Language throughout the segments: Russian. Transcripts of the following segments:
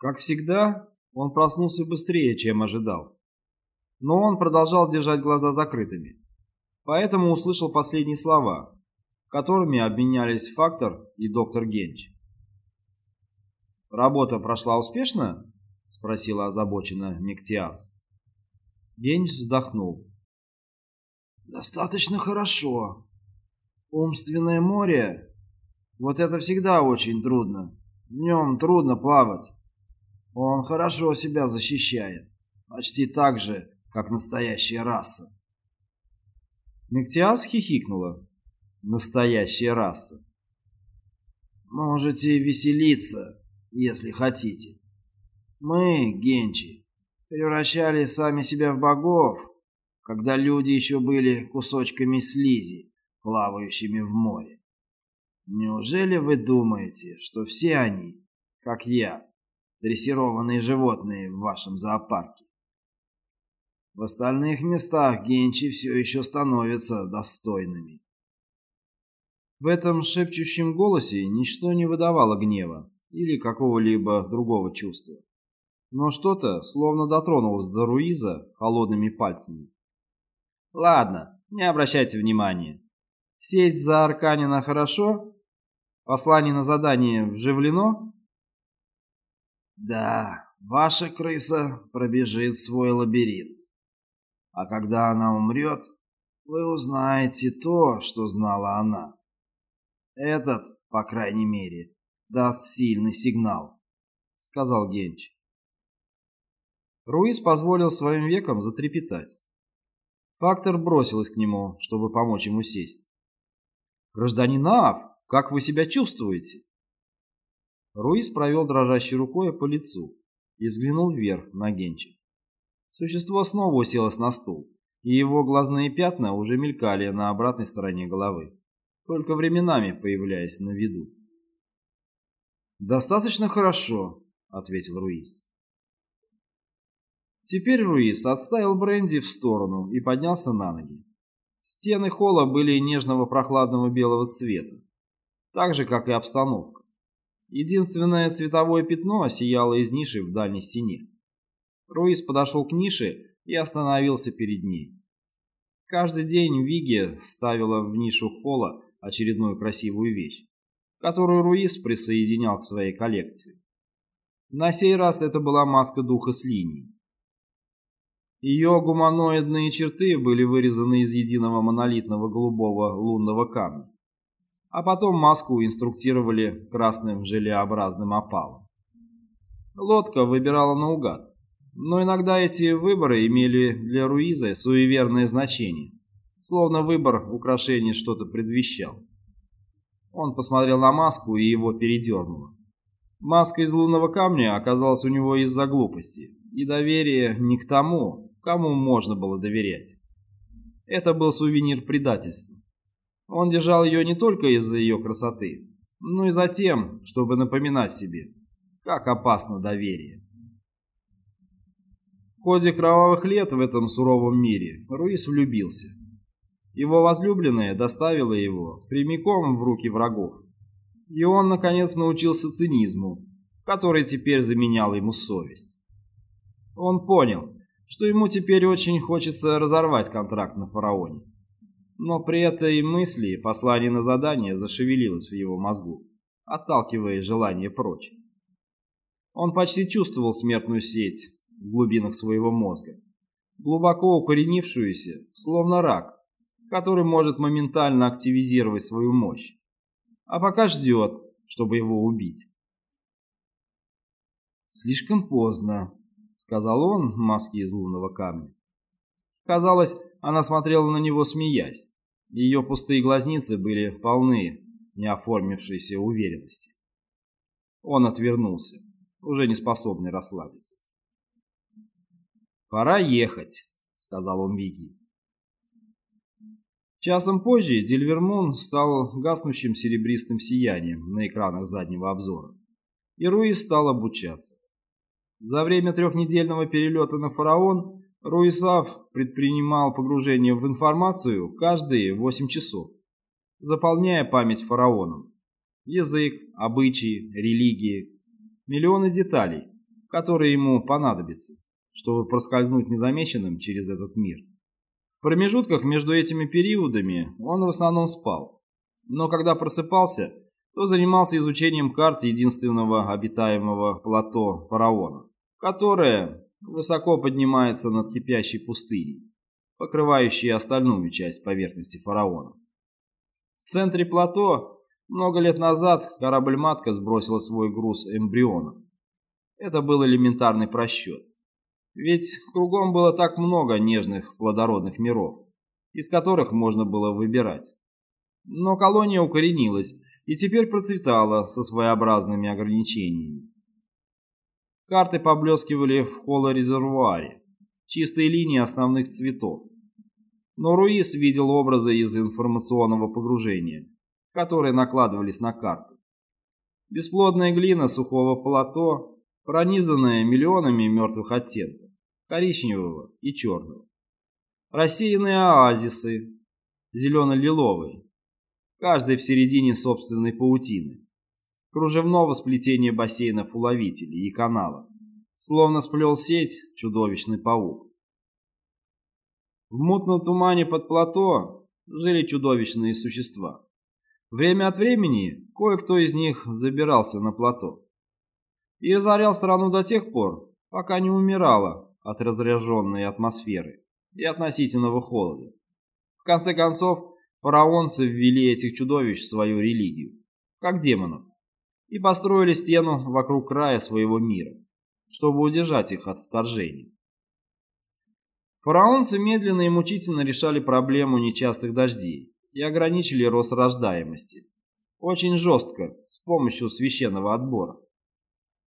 Как всегда, он проснулся быстрее, чем ожидал. Но он продолжал держать глаза закрытыми. Поэтому услышал последние слова, которыми обменялись Фактор и доктор Генч. «Работа прошла успешно?» — спросила озабоченно Мектиас. Генч вздохнул. «Достаточно хорошо. Умственное море — вот это всегда очень трудно. В нем трудно плавать. Он хорошо себя защищает. Почти так же, как настоящая раса. Мектиас хихикнула. Настоящая раса. Можете веселиться, если хотите. Мы, генчи, превращали сами себя в богов, когда люди еще были кусочками слизи, плавающими в море. Неужели вы думаете, что все они, как я, дрессированные животные в вашем зоопарке? В остальных местах генчи все еще становятся достойными. В этом шепчущем голосе ничто не выдавало гнева или какого-либо другого чувства. Но что-то словно дотронулось до Руиза холодными пальцами. «Ладно, не обращайте внимания. Сеть за Арканина хорошо? Послание на задание вживлено?» «Да, ваша крыса пробежит свой лабиринт. А когда она умрет, вы узнаете то, что знала она. Этот, по крайней мере, даст сильный сигнал», — сказал Генч. Руис позволил своим векам затрепетать. Фактор бросилась к нему, чтобы помочь ему сесть. «Гражданин Аав, как вы себя чувствуете?» Руис провел дрожащей рукой по лицу и взглянул вверх на Генча. Существо снова уселось на стул, и его глазные пятна уже мелькали на обратной стороне головы, только временами появляясь на виду. «Достаточно хорошо», — ответил Руис. Теперь Руис отставил бренди в сторону и поднялся на ноги. Стены холла были нежного прохладного белого цвета, так же, как и обстановка. Единственное цветовое пятно сияло из ниши в дальней стене. Руис подошел к нише и остановился перед ней. Каждый день Виги ставила в нишу холла очередную красивую вещь, которую Руис присоединял к своей коллекции. На сей раз это была маска духа с линией. Ее гуманоидные черты были вырезаны из единого монолитного голубого лунного камня. А потом маску инструктировали красным желеобразным опалом. Лодка выбирала наугад, но иногда эти выборы имели для Руиза суеверное значение, словно выбор украшений что-то предвещал. Он посмотрел на маску и его передернуло. Маска из лунного камня оказалась у него из-за глупости и доверия не к тому, кому можно было доверять. Это был сувенир предательства. Он держал ее не только из-за ее красоты, но и за тем, чтобы напоминать себе, как опасно доверие. В ходе кровавых лет в этом суровом мире Руис влюбился. Его возлюбленная доставила его прямиком в руки врагов. И он, наконец, научился цинизму, который теперь заменял ему совесть. Он понял, что ему теперь очень хочется разорвать контракт на фараоне. Но при этой мысли послание на задание зашевелилось в его мозгу, отталкивая желание прочь. Он почти чувствовал смертную сеть в глубинах своего мозга, глубоко укоренившуюся, словно рак, который может моментально активизировать свою мощь, а пока ждет, чтобы его убить. Слишком поздно, сказал он в маске из лунного камня. Казалось, она смотрела на него, смеясь. Ее пустые глазницы были полны неоформившейся уверенности. Он отвернулся, уже не способный расслабиться. «Пора ехать», — сказал он Виги. Часом позже Дельвермон стал гаснущим серебристым сиянием на экранах заднего обзора, и Руис стал обучаться. За время трехнедельного перелета на «Фараон» Руисав предпринимал погружение в информацию каждые 8 часов, заполняя память фараоном. Язык, обычаи, религии, миллионы деталей, которые ему понадобятся, чтобы проскользнуть незамеченным через этот мир. В промежутках между этими периодами он в основном спал, но когда просыпался, то занимался изучением карт единственного обитаемого плато фараона, которое высоко поднимается над кипящей пустыней, покрывающей остальную часть поверхности фараона. В центре плато много лет назад корабль-матка сбросила свой груз эмбрионов. Это был элементарный просчет. Ведь кругом было так много нежных плодородных миров, из которых можно было выбирать. Но колония укоренилась и теперь процветала со своеобразными ограничениями. Карты поблескивали в холорезервуаре, чистые линии основных цветов. Но Руис видел образы из информационного погружения, которые накладывались на карту. Бесплодная глина сухого плато, пронизанная миллионами мертвых оттенков, коричневого и черного. Рассеянные оазисы, зелено-лиловые, каждый в середине собственной паутины кружевного сплетения бассейнов уловителей и канала, словно сплел сеть чудовищный паук. В мутном тумане под плато жили чудовищные существа. Время от времени кое-кто из них забирался на плато и разорял страну до тех пор, пока не умирала от разряженной атмосферы и относительного холода. В конце концов, фараонцы ввели этих чудовищ в свою религию, как демонов, и построили стену вокруг края своего мира, чтобы удержать их от вторжения. Фараонцы медленно и мучительно решали проблему нечастых дождей и ограничили рост рождаемости. Очень жестко, с помощью священного отбора.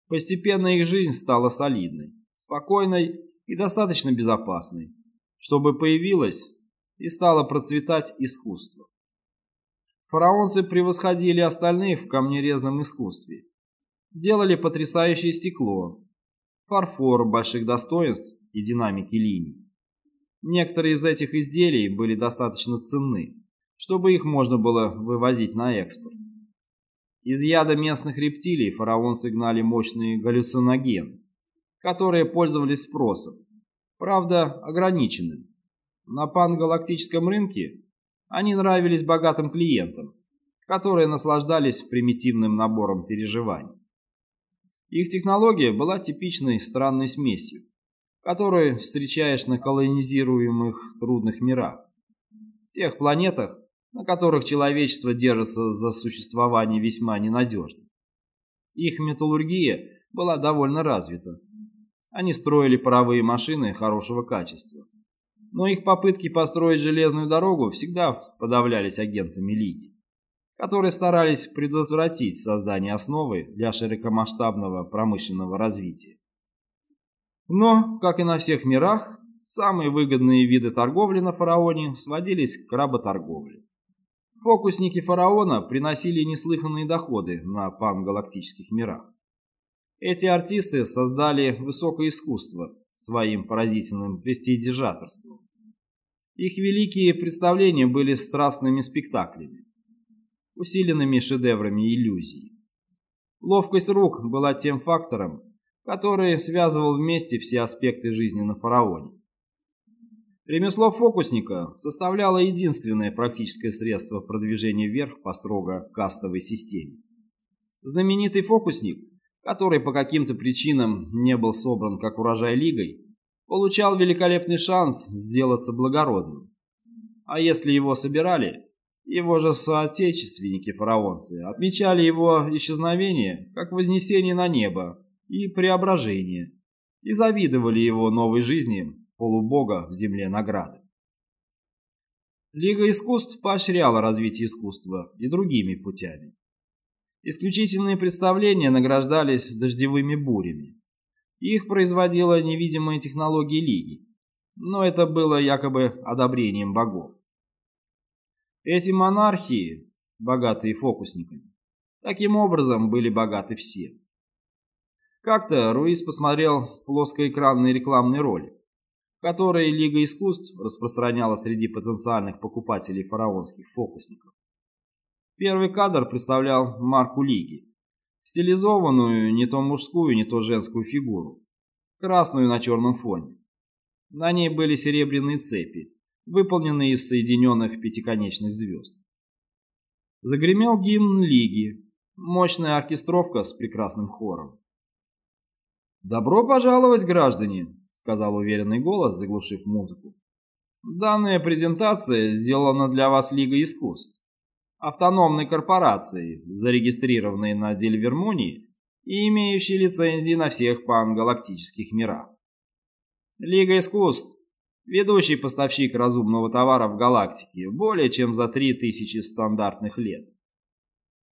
Постепенно их жизнь стала солидной, спокойной и достаточно безопасной, чтобы появилось и стало процветать искусство. Фараонцы превосходили остальных в камнерезном искусстве. Делали потрясающее стекло, фарфор больших достоинств и динамики линий. Некоторые из этих изделий были достаточно ценны, чтобы их можно было вывозить на экспорт. Из яда местных рептилий фараонцы гнали мощные галлюциногены, которые пользовались спросом, правда ограниченным. На пангалактическом рынке они нравились богатым клиентам, которые наслаждались примитивным набором переживаний. Их технология была типичной странной смесью, которую встречаешь на колонизируемых трудных мирах. Тех планетах, на которых человечество держится за существование весьма ненадежно. Их металлургия была довольно развита. Они строили паровые машины хорошего качества но их попытки построить железную дорогу всегда подавлялись агентами Лиги, которые старались предотвратить создание основы для широкомасштабного промышленного развития. Но, как и на всех мирах, самые выгодные виды торговли на фараоне сводились к работорговле. Фокусники фараона приносили неслыханные доходы на пангалактических мирах. Эти артисты создали высокое искусство своим поразительным престидижаторством. Их великие представления были страстными спектаклями, усиленными шедеврами иллюзий. Ловкость рук была тем фактором, который связывал вместе все аспекты жизни на фараоне. Ремесло фокусника составляло единственное практическое средство продвижения вверх по строго кастовой системе. Знаменитый фокусник, который по каким-то причинам не был собран как урожай лигой, получал великолепный шанс сделаться благородным. А если его собирали, его же соотечественники-фараонцы отмечали его исчезновение как вознесение на небо и преображение, и завидовали его новой жизни полубога в земле награды. Лига искусств поощряла развитие искусства и другими путями. Исключительные представления награждались дождевыми бурями. Их производила невидимая технология Лиги, но это было якобы одобрением богов. Эти монархии, богатые фокусниками, таким образом были богаты все. Как-то Руис посмотрел плоскоэкранный рекламный ролик, который Лига искусств распространяла среди потенциальных покупателей фараонских фокусников. Первый кадр представлял марку Лиги, стилизованную не то мужскую, не то женскую фигуру, красную на черном фоне. На ней были серебряные цепи, выполненные из соединенных пятиконечных звезд. Загремел гимн Лиги, мощная оркестровка с прекрасным хором. «Добро пожаловать, граждане!» — сказал уверенный голос, заглушив музыку. «Данная презентация сделана для вас Лигой искусств, автономной корпорацией, зарегистрированной на Дельвермунии и имеющей лицензии на всех пангалактических мирах. Лига искусств – ведущий поставщик разумного товара в галактике более чем за 3000 стандартных лет.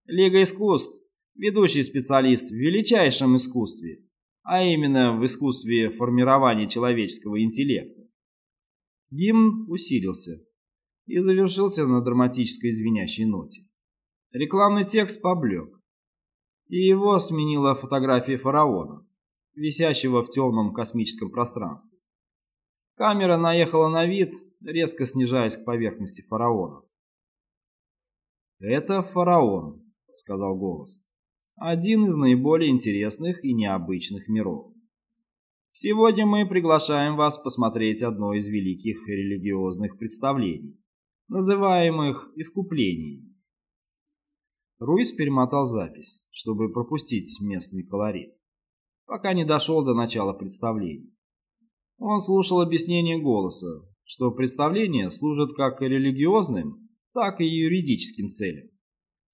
Лига искусств – ведущий специалист в величайшем искусстве, а именно в искусстве формирования человеческого интеллекта. Гимн усилился и завершился на драматической звенящей ноте. Рекламный текст поблек, и его сменила фотография фараона, висящего в темном космическом пространстве. Камера наехала на вид, резко снижаясь к поверхности фараона. «Это фараон», — сказал голос один из наиболее интересных и необычных миров. Сегодня мы приглашаем вас посмотреть одно из великих религиозных представлений, называемых искуплениями. Руис перемотал запись, чтобы пропустить местный колорит, пока не дошел до начала представления. Он слушал объяснение голоса, что представления служат как религиозным, так и юридическим целям.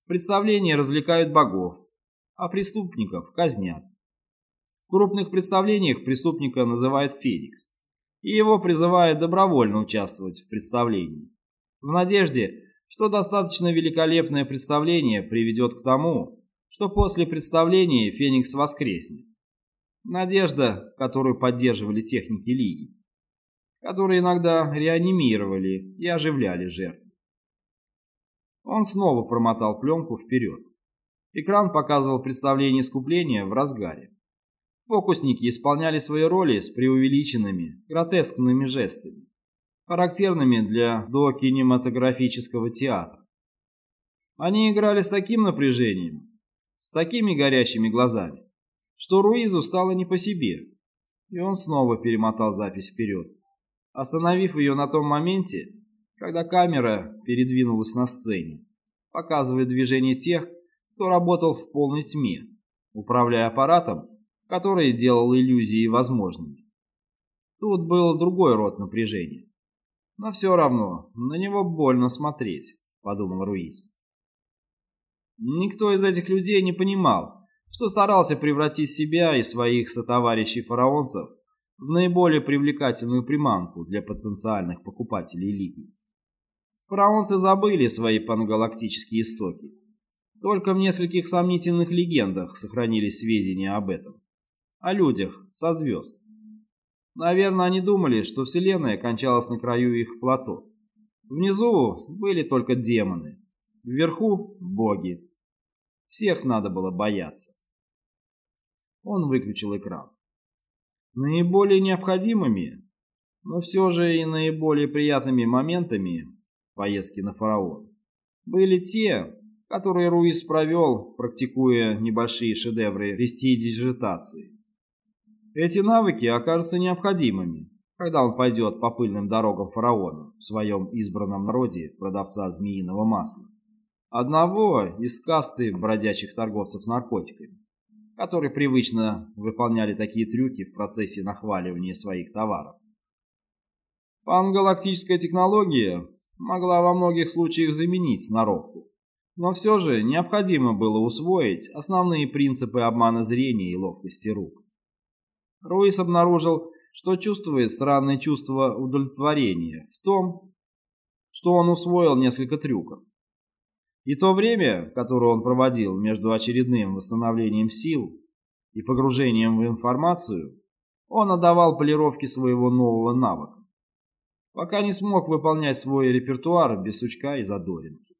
Представления развлекают богов, а преступников казнят. В крупных представлениях преступника называют Феникс, и его призывают добровольно участвовать в представлении, в надежде, что достаточно великолепное представление приведет к тому, что после представления Феникс воскреснет. Надежда, которую поддерживали техники Лиги, которые иногда реанимировали и оживляли жертву. Он снова промотал пленку вперед. Экран показывал представление искупления в разгаре. Фокусники исполняли свои роли с преувеличенными, гротескными жестами, характерными для докинематографического театра. Они играли с таким напряжением, с такими горящими глазами, что Руизу стало не по себе, и он снова перемотал запись вперед, остановив ее на том моменте, когда камера передвинулась на сцене, показывая движение тех, кто работал в полной тьме, управляя аппаратом, который делал иллюзии возможными. Тут был другой род напряжения. Но все равно, на него больно смотреть, подумал Руис. Никто из этих людей не понимал, что старался превратить себя и своих сотоварищей-фараонцев в наиболее привлекательную приманку для потенциальных покупателей Лиги. Фараонцы забыли свои пангалактические истоки только в нескольких сомнительных легендах сохранились сведения об этом. О людях со звезд. Наверное, они думали, что Вселенная кончалась на краю их плато. Внизу были только демоны, вверху – боги. Всех надо было бояться. Он выключил экран. Наиболее необходимыми, но все же и наиболее приятными моментами поездки на фараон были те, которые Руис провел, практикуя небольшие шедевры рестидижитации. Эти навыки окажутся необходимыми, когда он пойдет по пыльным дорогам фараона в своем избранном народе продавца змеиного масла. Одного из касты бродячих торговцев наркотиками, которые привычно выполняли такие трюки в процессе нахваливания своих товаров. Пангалактическая технология могла во многих случаях заменить сноровку, но все же необходимо было усвоить основные принципы обмана зрения и ловкости рук. Руис обнаружил, что чувствует странное чувство удовлетворения в том, что он усвоил несколько трюков. И то время, которое он проводил между очередным восстановлением сил и погружением в информацию, он отдавал полировке своего нового навыка, пока не смог выполнять свой репертуар без сучка и задоринки.